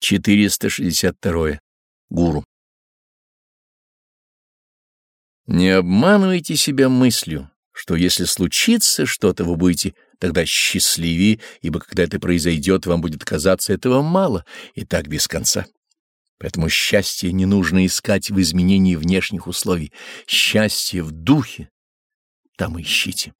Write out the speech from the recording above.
462. Гуру. Не обманывайте себя мыслью, что если случится что-то, вы будете тогда счастливее, ибо когда это произойдет, вам будет казаться этого мало, и так без конца. Поэтому счастье не нужно искать в изменении внешних условий. Счастье в духе. Там ищите.